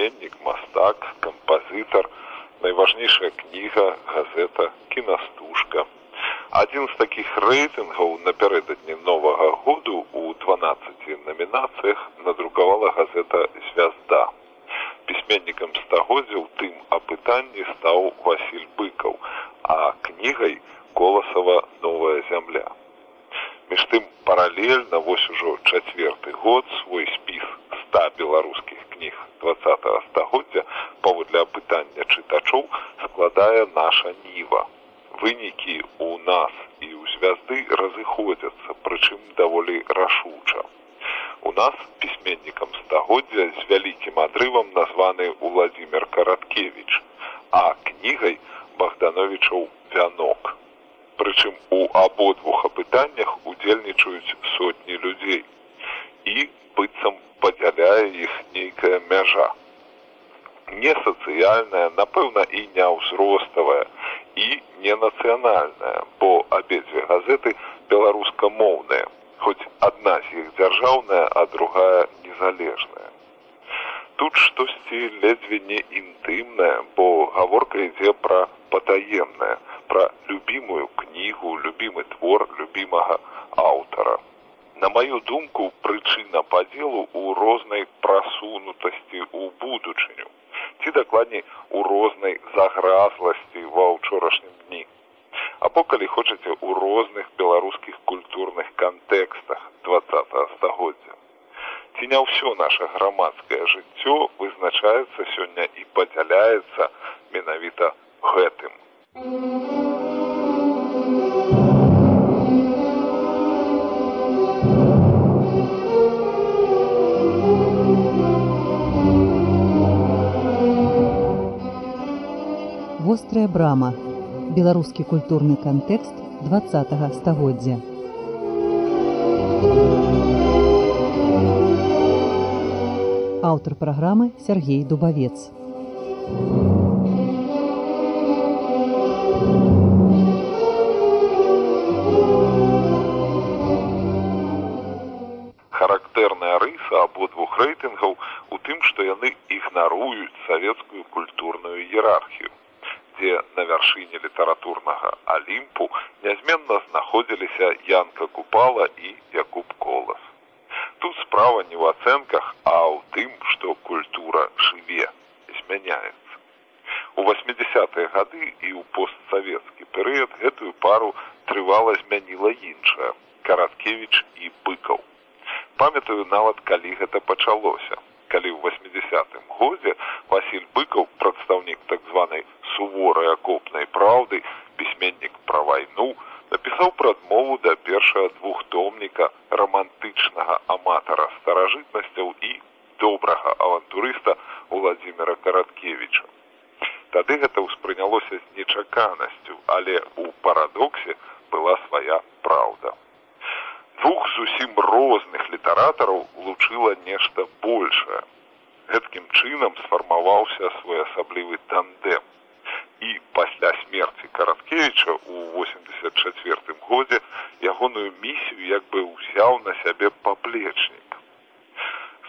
пісьменнік мастак кампазітар найважнейшая кніга газета кінастужка адзін з такіх рэйтынгаў напярэдадні новага году у 12 намінацыях надрукавала газета звязда пісьменнікам стагоддзя ў тым апытанні стаў василь быкаў а кнігай коласава. Новая зямля між тым паралельна вось ужо чацверты год свой спіс ста беларускіх кніг двадцатого стагоддзя паводле апытання чытачоў складае наша ніва. Вынікі у нас і ў звязды разыходзяцца прычым даволі рашуча. У нас пісьменнікам стагоддзя з вялікім адрывам названы владимир караткевич а кнігай богдановичаў вянок прычым у абодвух апытаннях удзельнічаюць сотні людзей. І быццам падзяляе іх нейкая мяжа. Не сацыяльная напэўна і не ўзроставая і не нацыянальная бо абедзве газеты беларускамоўныя хоць адна з іх дзяржаўная а другая незалежная тут штосьці ледзьве не інтымная бо гаворка ідзе пра патаемнае пра любімую кнігу любімы твор любімага аўтара. На маю думку прычына падзелу ў рознай прасунутасці ў будучыню ці дакладней у рознай загразласці ва ўчорашнім дні. Або калі хочаце ў розных беларускіх культурных кантэкстах двадцатого стагоддзя ці не ўсё наше грамадскае жыццё вызначаецца сёння і падзяляецца менавіта гэтым. вострая брама беларускі культурны кантэкст два стагоддзя аўтар праграмы Сергей дубавец. Характэрная рыса абодвух рэйтынгаў у тым што яны ігнаруюць савецкую культурную іерархію дзе на вяршыні літаратурнага алімпу нязменна знаходзіліся янка купала і якуб колас тут справа не ў ацэнках а ў тым што культура жыве змяняецца у восьмидесятые гады і ў постсавецкі перыяд гэтую пару трывала змяніла іншая караткевич і быкаў памятаю нават калі гэта пачалося. Калі ў восьмидесятым годзе василь быкаў прадстаўнік так званай суворай акопнай праўды пісьменнік пра вайну напісаў прадмову да першага двухтомніка романтычнага аматара старажытнасцяў і добрага авантурыста владимира караткевича тады гэта ўспрынялося з нечаканасцю але у парадоксе была свая праўда. Двух зусім розных літаратараў лучыла нешта большее гэткім чынам сфармаваўся своеасаблівы тандем і пасля смерти караткевича у восемьдесят четвертым годзе ягоную місію як бы ўзяў на сябе паплечнік.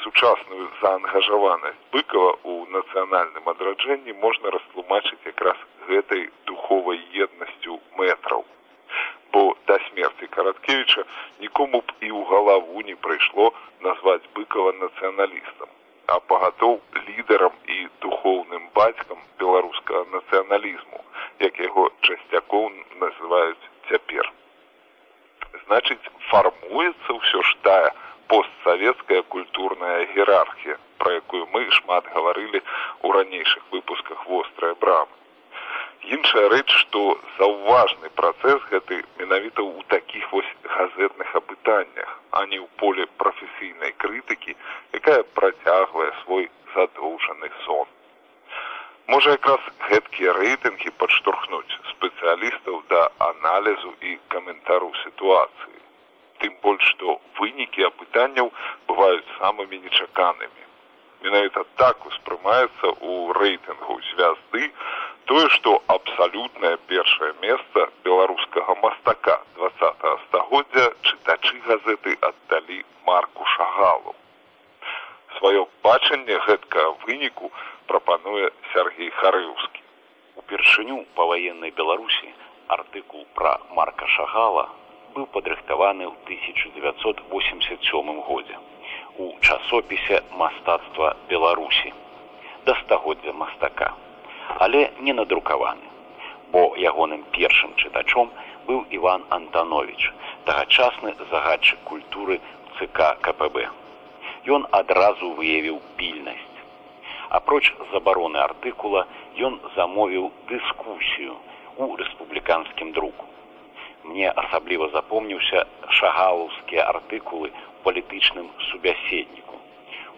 Сучасную заангажаванасць быкова у нацыянальным адраджэнні можна растлумачыць якраз гэтай духовай еднасцю метраў бо да смерти караткевича нікому б і ў галаву не прыйшло назваць быкова нацыяналістам а пагатоў лідарам і духоўным бацькам беларускага нацыяналізму як яго часцякоў называюць цяпер. Значыць фармуецца ўсё ж тая постсавецкая культурная іерархія пра якую мы шмат гаварылі ў ранейшых выпусках вострая брама іншая рэч што заўважны працэс гэты менавіта ў такіх вось газетных апытаннях а не ў поле прафесійнай крытыкі якая працягвае свой задоўжаны сон. Можа якраз гэткія рэйтынгі падштурхнуць спецыялістаў да аналізу і каментару сітуацыі. Тым больш што вынікі апытанняў бываюць самымі нечаканымі. Менавіта так успрымаецца ў рэйтынгу звязды тое што абсалютнае першае месца беларускага мастака двадцатого стагоддзя чытачы газеты аддалі марку шагалу сваё бачанне гэткага выніку прапануе Сергей Харыўскі. Упершыню па ваеннай Беларусі артыкул пра Марка Шагала быў падрыхтаваны ў 1987 годзе у часопісе мастацтва Беларусі да стагоддзя мастака, але не надрукаваны, бо ягоным першым чытачом быў Іван Антанович, тагачасны загадчык культуры ЦК КПБ. Ён адразу выявіў пільнасць. Апроч забароны артыкула ён замовіў дыскусію у рэспубліканскім друку. Мне асабліва запомніўся шагалаўскія артыкулы палітычным субяседніку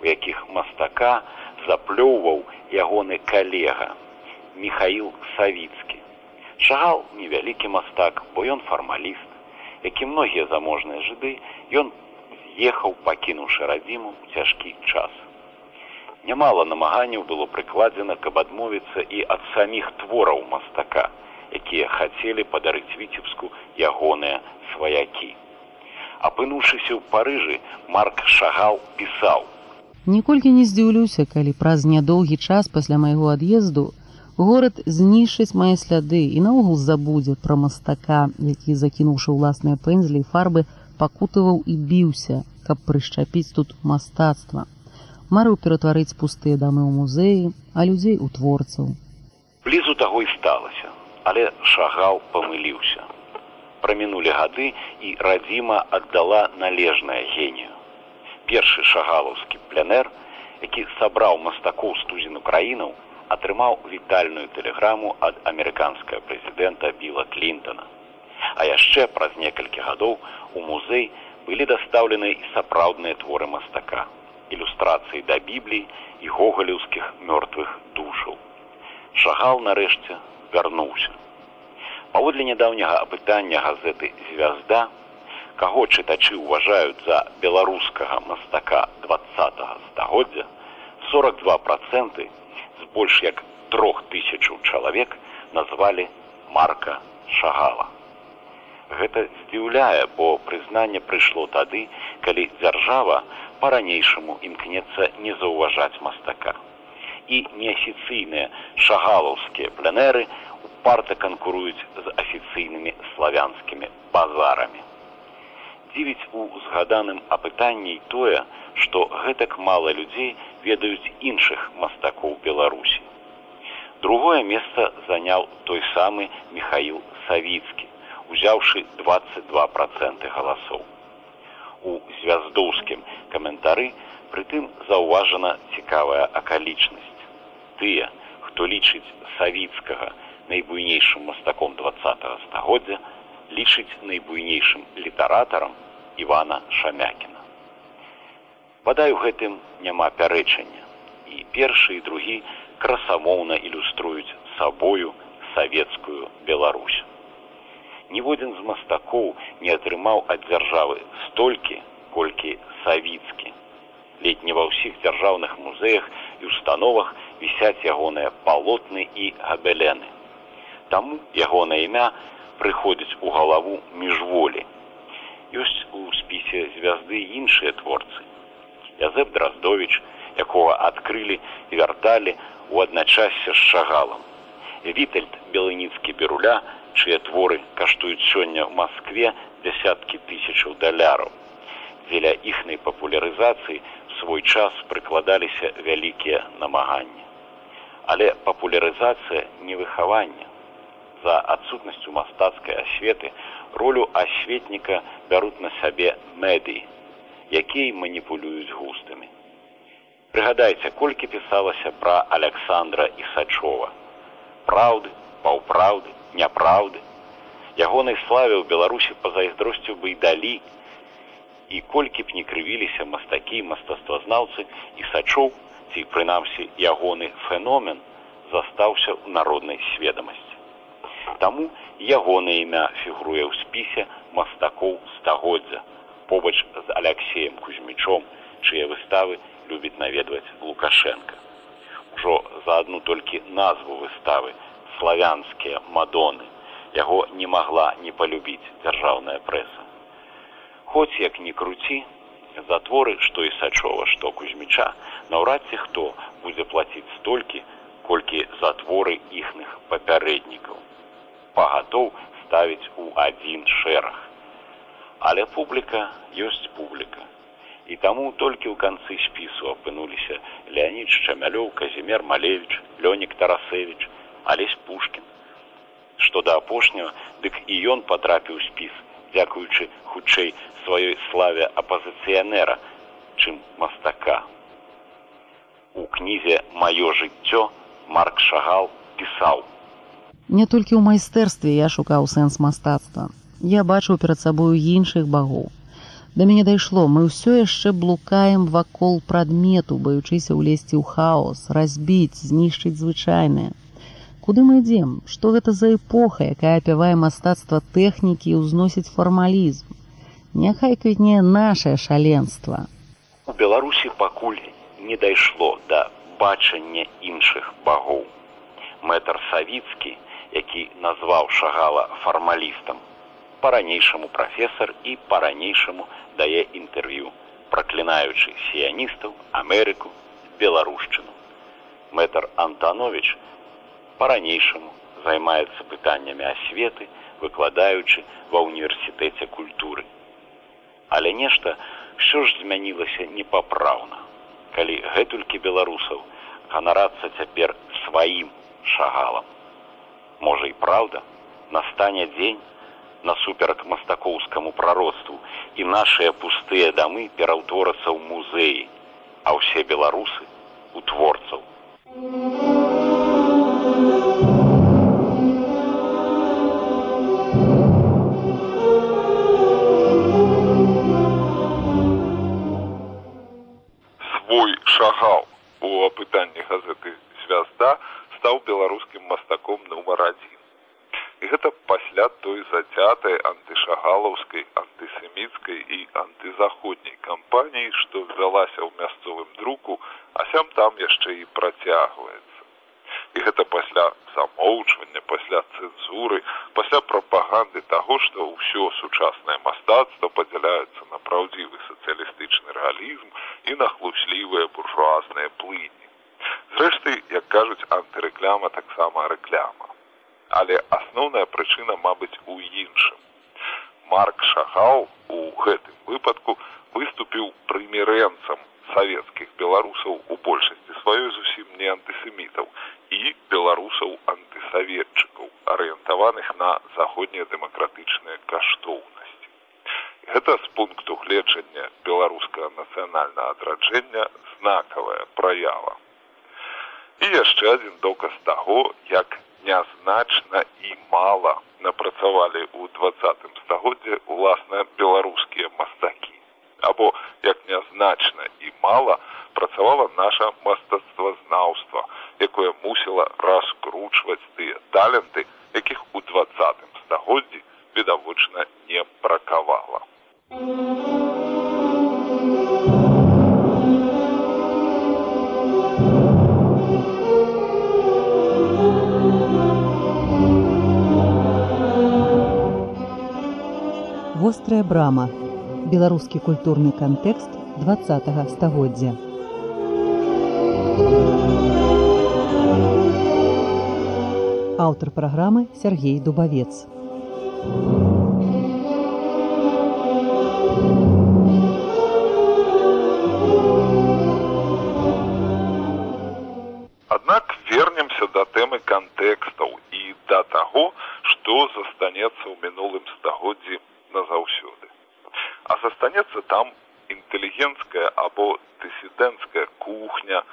у якіх мастака заплёўваў ягоны калега михаил савіцкі шагал невялікі мастак бо ён фармаліст які многія заможныя жыды ён з'ехаў пакінуўшы радзіму ў цяжкі час. Нямала намаганняў было прыкладзена каб адмовіцца і ад саміх твораў мастака якія хацелі падарыць віцебску ягоныя сваякі. Апынуўшыся ў парыжы марк шагал пісаў. Ніколькі не здзіўлюся калі праз нядоўгі час пасля майго ад'езду горад знішчыць мае сляды і наогул забудзе пра мастака які закінуўшы ўласныя пэнзлі і фарбы пакутываў і біўся каб прышчапіць тут мастацтва марыў ператварыць пустыя дамы ў музеі, а людзей у творцаў. Блізу таго і сталася, але шагал памыліўся. Прамінулі гады і радзіма аддала належнае генію. Першы шагалаўскі плянер, які сабраў мастакоў стузін украінаў, атрымаў вітальную тэлеграму ад амерыканскага прэзідэнта Біла Клінтона. А яшчэ праз некалькі гадоў у музей былі дастаўлены і сапраўдныя творы мастака ілюстрацыі да біблій і гогалеўскіх мёртвых душаў. Шагал нарэшце вярнуўся. Паводле нядаўняга апытання газеты звязда, каго чытачы ўважаюць за беларускага мастака два стагоддзя, 42 проценты з больш як трох тысячаў чалавек назвалі марка шагала. Гэта здзіўляе бо прызнанне прыйшло тады калі дзяржава по-ранейшаму імкнецца не заўважаць мастака. І неафіцыйныя шагалаўскія пленэры упарта канкуруюць з афіцыйнымі славянскімі базарамі дзівіць у згаданым апытанні тое што гэтак мала людзей ведаюць іншых мастакоў беларусі другое месца заняў той самы михаил савіцкі узяўшы 22 проценты галасоў. У звяздоўскім каментары прытым заўважана цікавая акалічнасць. Тыя, хто лічыць савіцкага найбуйнейшым мастаком два стагоддзя, лічыць найбуйнейшым літаратарам Івана Шамякіна. Бадай у гэтым няма пярэчання. І першы і другі красамоўна ілюструюць сабою савецкую Беларусь ніводзін з мастакоў не атрымаў ад дзяржавы столькі колькі савіцкі ледь не ва ўсіх дзяржаўных музеях і установах вісяць ягоныя палотны і габелены таму ягонае імя прыходзіць у галаву міжволі ёсць у спісе звязды іншыя творцы язэп драздович якога адкрылі і вярталі у адначассе з шагалам вітальд белыніцкі беруля чыя творы каштуюць сёння ў Маскве дзясяткі тысячаў даляраў. Дзеля іхнай папулярызацыі свой час прыкладаліся вялікія намаганні. Але папулярызацыя не выхавання. За адсутнасцю мастацкай асветы ролю асветніка бяруць на сябе медыі, якія маніпулююць густамі. Прыгадайце, колькі пісалася пра Александра Ісачова. Праўды, паўправды, няпраўды. Ягонай славе ў Беларусі пазайздросцю бы і далі. І колькі б не крывіліся мастакі, мастаствазнаўцы і сачоў, ці прынамсі ягоны феномен застаўся ў народнай сведамасці. Таму ягонае імя фігуруе ў спісе мастакоў стагоддзя побач з Алексеем Кузьмічом, чые выставы любіць наведваць Лукашенко. Ужо за адну толькі назву выставы славянскія мадоны яго не магла не палюбіць дзяржаўная прэса. Хоць як ні круці, за творы, што і сачова, што кузьміча, наўрад ці хто будзе плаціць столькі, колькі за творы іхных папярэднікаў. Пагатоў ставіць у адзін шэраг. Але публіка ёсць публіка і таму толькі ў канцы спісу апынуліся Леонид Шчамялёў, Казімер Малевич, Лёнік Тарасевич, Алесь Пушкін. Што да апошняга, дык і ён патрапіў спіс, дзякуючы хутчэй сваёй славе апазіцыянера, чым мастака. У кнізе маё жыццё Марк Шагал пісаў. Не толькі ў майстэрстве я шукаў сэнс мастацтва. Я бачыў перад сабою іншых багоў Да мяне дайшло, мы ўсё яшчэ блукаем вакол прадмету, баючыся ўлезці ў хаос, разбіць, знішчыць звычайнае. Куды мы ідзем? Што гэта за эпоха, якая апявае мастацтва тэхнікі і ўзносіць фармалізм? Няхай квітне нашае шаленства. У Беларусі пакуль не дайшло да бачання іншых багоў. Мэтр савіцкі, які назваў шагала фармалістам, па-ранейшаму прафесор і па-ранейшаму дае інтэрв'ю, праклінаючы сіяністаў, Амерыку, беларушчыну. Мэтр Антанович па-ранейшаму займаецца пытаннямі асветы, выкладаючы ва ўніверсітэце культуры. Але нешта ўсё ж змянілася непапраўна. Калі гэтулькі беларусаў ганарацца цяпер сваім шагалам. Можа і праўда, настане дзень, насуперак мастакоўскаму прародству і нашыя пустыя дамы пераўтворацца ў музеі, а ўсе беларусы у творцаў. Свой антышагалаўскай антысеміцкай і антызаходняй кампаніі што ввялася ў мясцовым друку а сям там яшчэ і працягваецца і гэта пасля замоўчвання пасля цэнзуры пасля прапаганды таго што ўсё сучаснае мастацтва падзяляецца на праўдзівы сацыялістычны рэалізм і на хлуслівыя буржуазныя плыні зрэшты як кажуць антырэкляма таксама рэкляма але асноўная прычына мабыць у іншым марк шагал у гэтым выпадку выступіў прымірэнцам савецкіх беларусаў у большасці сваёй зусім не антысемітаў і беларусаў антысаветчыкаў арыентаваных на заходнія дэмакратычныя каштоўнасці. Гэта з пункту гледжання беларускага нацыянальнага адраджэння знакавая праява. І яшчэ адзін доказ таго як нязначна і мала напрацавалі ў двадцатым стагоддзе уласна беларускія мастакі. Або як нязначна і мала працавала наша мастацтвазнаўства якое мусіла раскручваць тыя таленты якіх у двадцатым стагоддзі відавочна не бракавала вострая брама беларускі культурны кантэкст два стагоддзя. Аўтар праграмы Сергей дубавец. Аднак вернемся да тэмы кантэкстаў і да таго, што застанецца ў мінулым стагоддзі А застанецца там інтэлігенцкая або дысідэнцкая кухня,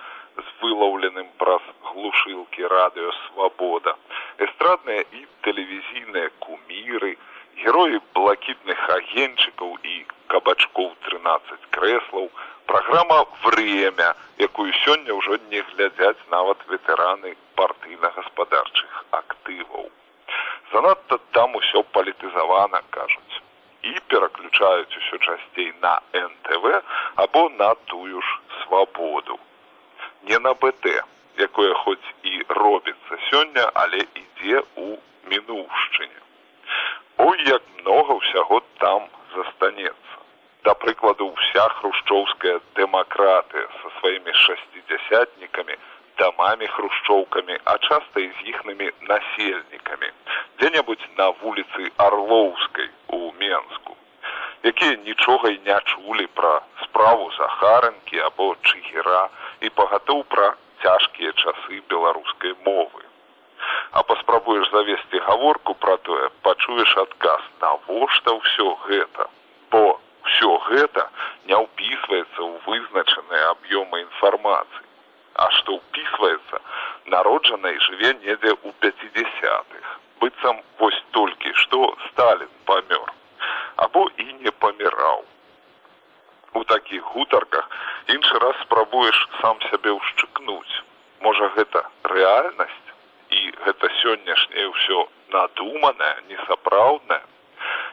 студыйкі радыё свабода эстрадныя і тэлевізійныя куміры героі блакітных агеньчыкаў і кабачкоў 13 крэслаў праграма время якую сёння ўжо не глядзяць нават ветэраны партыйна-гаспадарчых актываў занадта там усё палітызавана кажуць і пераключаюць усё часцей на нтв або на тую ж свабоду не на бт якое хоць і робіцца сёння але ідзе у мінуўшчыне. Ой як много ўсяго там застанецца. Да прыкладу вся хрушчоўская дэмакратыя са сваімі шасцідзясятнікамі дамамі хрушчоўкамі а часта і з іхнымі насельнікамі. Дзе-небудзь на вуліцы арлоўскай у менску якія нічога і не чулі пра справу захарынкі або чыгера і пагатоў пра пачуеш адказ. Навошта ўсё гэта? Бо ўсё гэта не ўпісваецца ў вызначаныя аб'ёмы інфармацыі а што ўпісваецца народжана і жыве недзе ў пяцідесятых быццам вось толькі што сталін памёр або і не паміраў. У такіх гутарках іншы раз спрабуеш сам сябе ўшчыкнуць. Можа гэта рэальнасць? І гэта сённяшняе ўсё надуманае несапраўднае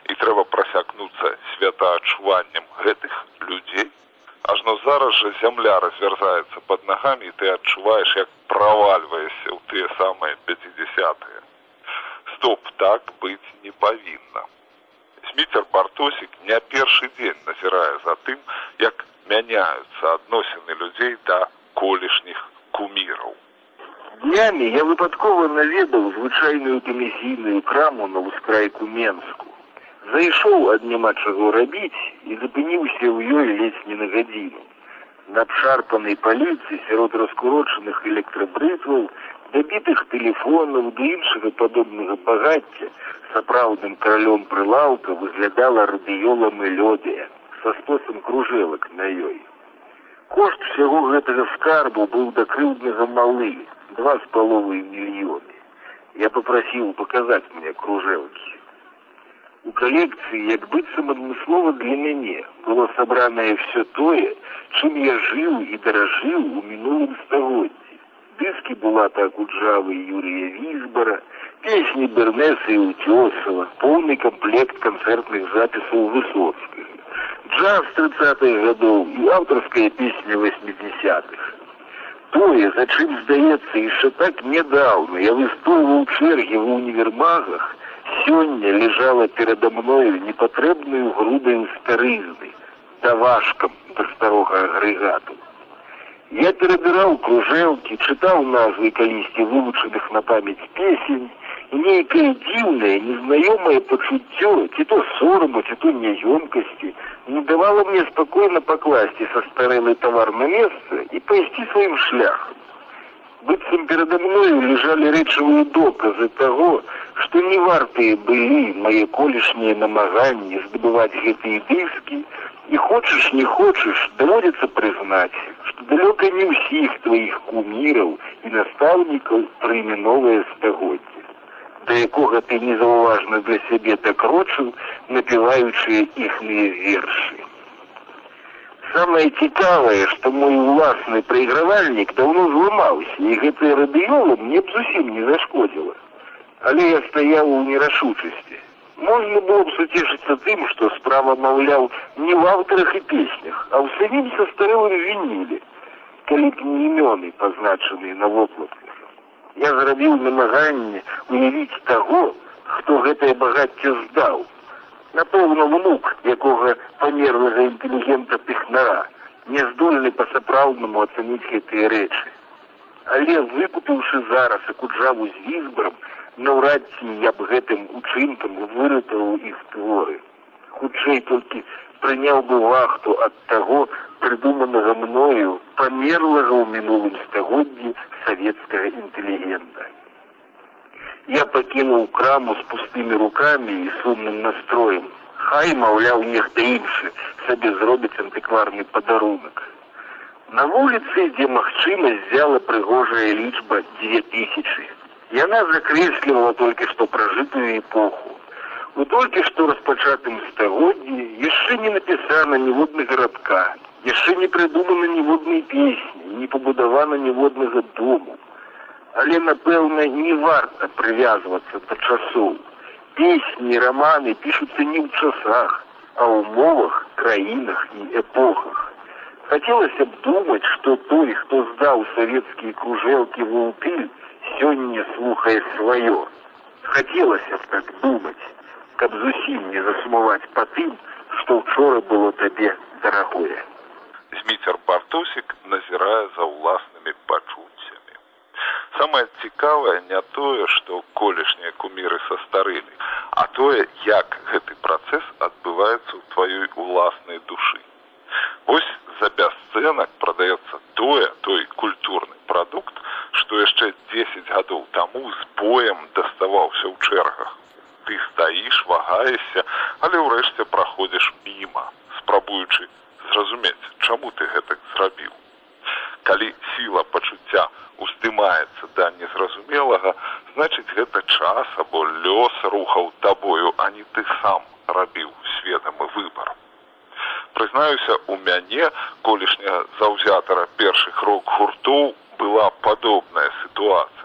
і трэба прасякнуцца святаадчуваннем гэтых людзей. Ажно зараз жа зямля развярзаецца под нагамі і ты адчуваеш як правальваешся ў тыя самыя пяцідесятыя стоп так быць не павінна. Сміцер бартосік не першы дзень назірае за тым як мяняюцца адносіны людзей да колішніх днямі я выпадкова наведаў звычайную камісійную краму на ўскрайку менску. Зайшоў ад няма чаго рабіць і запыніўся ў ёй ледзь не на гадзіну. На абшарпанай паліцы сярод раскурочаных электрабрытваў дабітых тэлефонаў да іншага падобнага багацця сапраўдным каралём прылаўка выглядала радыёла мелодія са стосам кружэлак на ёй. Кошт усяго гэтага скарбу быў да крыўднага малы два з паловай мільёны я попрасіў паказаць мне кружэлкі у калекцыі як быццам адмыслова для мяне было сабранае все тое чым я жыў і даражыў у мінулым стагоддзі дыскі булата акуджавы юрія візбара песні бернеса і уцёсова поўны камплект канцэртных запісаў высоцкага джаз тридцатых гадоў і аўтарская песня восьмидесятых Тое за чым здаецца яшчэ так нядаўна я выстойваў чэргі ва універмагах сёння лежала перада мною непатрэбную грудаю старызны тавашкам да старога агрэгату Я перабіраў кружэлкі, чытаў назвы калісьці вывучаных на памяць песень, нейкае дзіўнае, незнаёмае пачуццё, ці то сораму, ці то няёмкасці, не давала мне спакойна пакласці са старэлы тавар на месца і пайсці сваім шляхам. Быццам перада мною лежалі рэчавыя доказы таго, што не вартыя былі мае колішнія намаганні здабываць гэтыя дыскі, і хочаш не хочаш даводзіцца прызнаць што далёка не ўсіх тваіх куміраў і настаўнікаў прыме новае стагоддзе да якога ты незаўважна для сябе так рочыў напіваючыя іхныя вершы самае цікавае што мой уласны прайгравальнік даўно зламаўся і гэтая радыёла мне б зусім не зашкодзіла. Але я стаяў у нерашучасці. Можна было б суцешыцца тым, што справа маўляў не ў аўтарах і песнях, а ў самім са старым вінілі, калі б не імёны пазначаныя на воплатках. Я зрабіў намаганне уявіць таго, хто гэтае багацце здаў. Напэўна, внук, якога памерлага інтэлігента пехнара, не здольны па-сапраўднаму ацаніць гэтыя рэчы. Але выкупіўшы зараз акуджаву з візбрам, наўрад ці я б гэтым учынкам выратаваў іх творы хутчэй толькі прыняў бы вахту ад таго прыдуманага мною памерлага ў мінулым стагоддзі савецкага інтэлігента я пакінуў краму з пустымі рукамі і сумным настроем хай маўляў нехта іншы сабе зробіць антыкварны падарунак На вуліцы, дзе магчымасць взяла прыгожая лічба 2000. Яна закрэслівала толькі што пражытую эпоху. У толькі што распачатым стагоддзі яшчэ не напісана ніводнага радка, яшчэ не прыдумана ніводнай песні, не пабудавана ніводнага дому. Але, напэўна, не варта прывязвацца да часоў. Песні, раманы пішуцца не ў часах, а ў мовах, краінах і эпохах. Хацелася б думаць, што той, хто здаў савецкія кружэлкі в упіль, сёння слухае сваё. Хацелася б так думаць, каб зусім не засумаваць па тым, што ўчора было табе дарагое. Зміцер Бартосік назірае за ўласнымі пачуццямі. Самае цікавае не тое, што колішнія куміры састарылі, а тое, як гэты працэс адбываецца ў тваёй уласнай душы. Вось за бясцэнак прадаецца тое, той культурны прадукт, што яшчэ 10 гадоў таму з боем даставаўся ў чэргах. Ты стаіш, вагаешся, але ўрэшце праходзіш міма, спрабуючы зразумець, чаму ты гэтак зрабіў. Калі сіла пачуцця уздымаецца да незразумелага, значыць гэта час або лёс рухаў табою, а не ты сам рабіў сведамы выбар. Прызнаюся, у мяне колішняга заўзятара першых рок-гуртоў была падобная сітуацыя.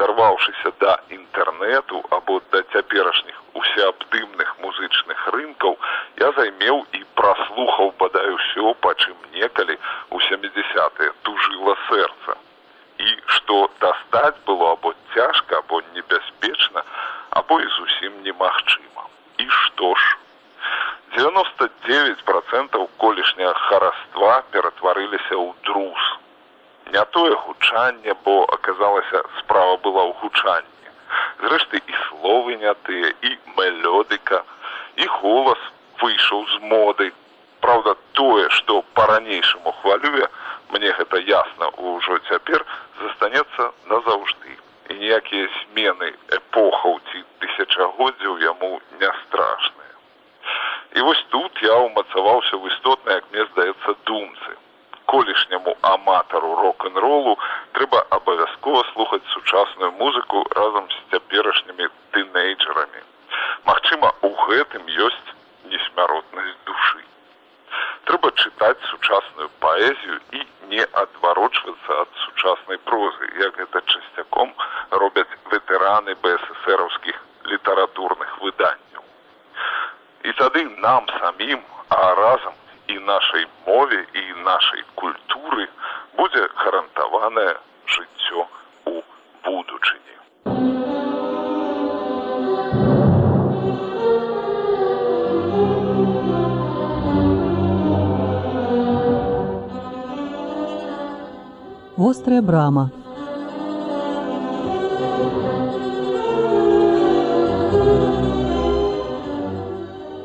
Дарваўшыся да інтэрнэту або да цяперашніх усеабдымных музычных рынкаў, я займеў і праслухаў бадай усё, па чым некалі у 70е тужыла сэрца. І што дастаць было або цяжка, або небяспечна, або і зусім немагчыма. І што ж? 99% колішняга хараства ператварыліся ў друз. Не тое гучанне, бо аказалася справа была ў гучанні. Зрэшты і словы не тыя, і мелёдыка, і голас выйшаў з моды. Праўда, тое, што па-ранейшаму хвалюе, мне гэта ясна ўжо цяпер застанецца назаўжды. І ніякія змены эпохаў ці тысячагоддзяў яму не страшныя. І вось тут я ўмацаваўся ў істотнай, як мне здаецца думцы. Колішняму аматару рок-н-ролу трэба абавязкова слухаць сучасную музыку разам з цяперашнімі тынейджерамі. Магчыма, у гэтым ёсць несмяротнасць душы. Трэба чытаць сучасную паэзію і не адварочвацца ад сучаснай прозы, як гэта часцяком робяць ветэраны бСсраўскіх літаратурных выданняў. І тады нам самім, а разам і нашай мове і нашай культуры будзе гарантаванае жыццё у будучыні. Вострая брама.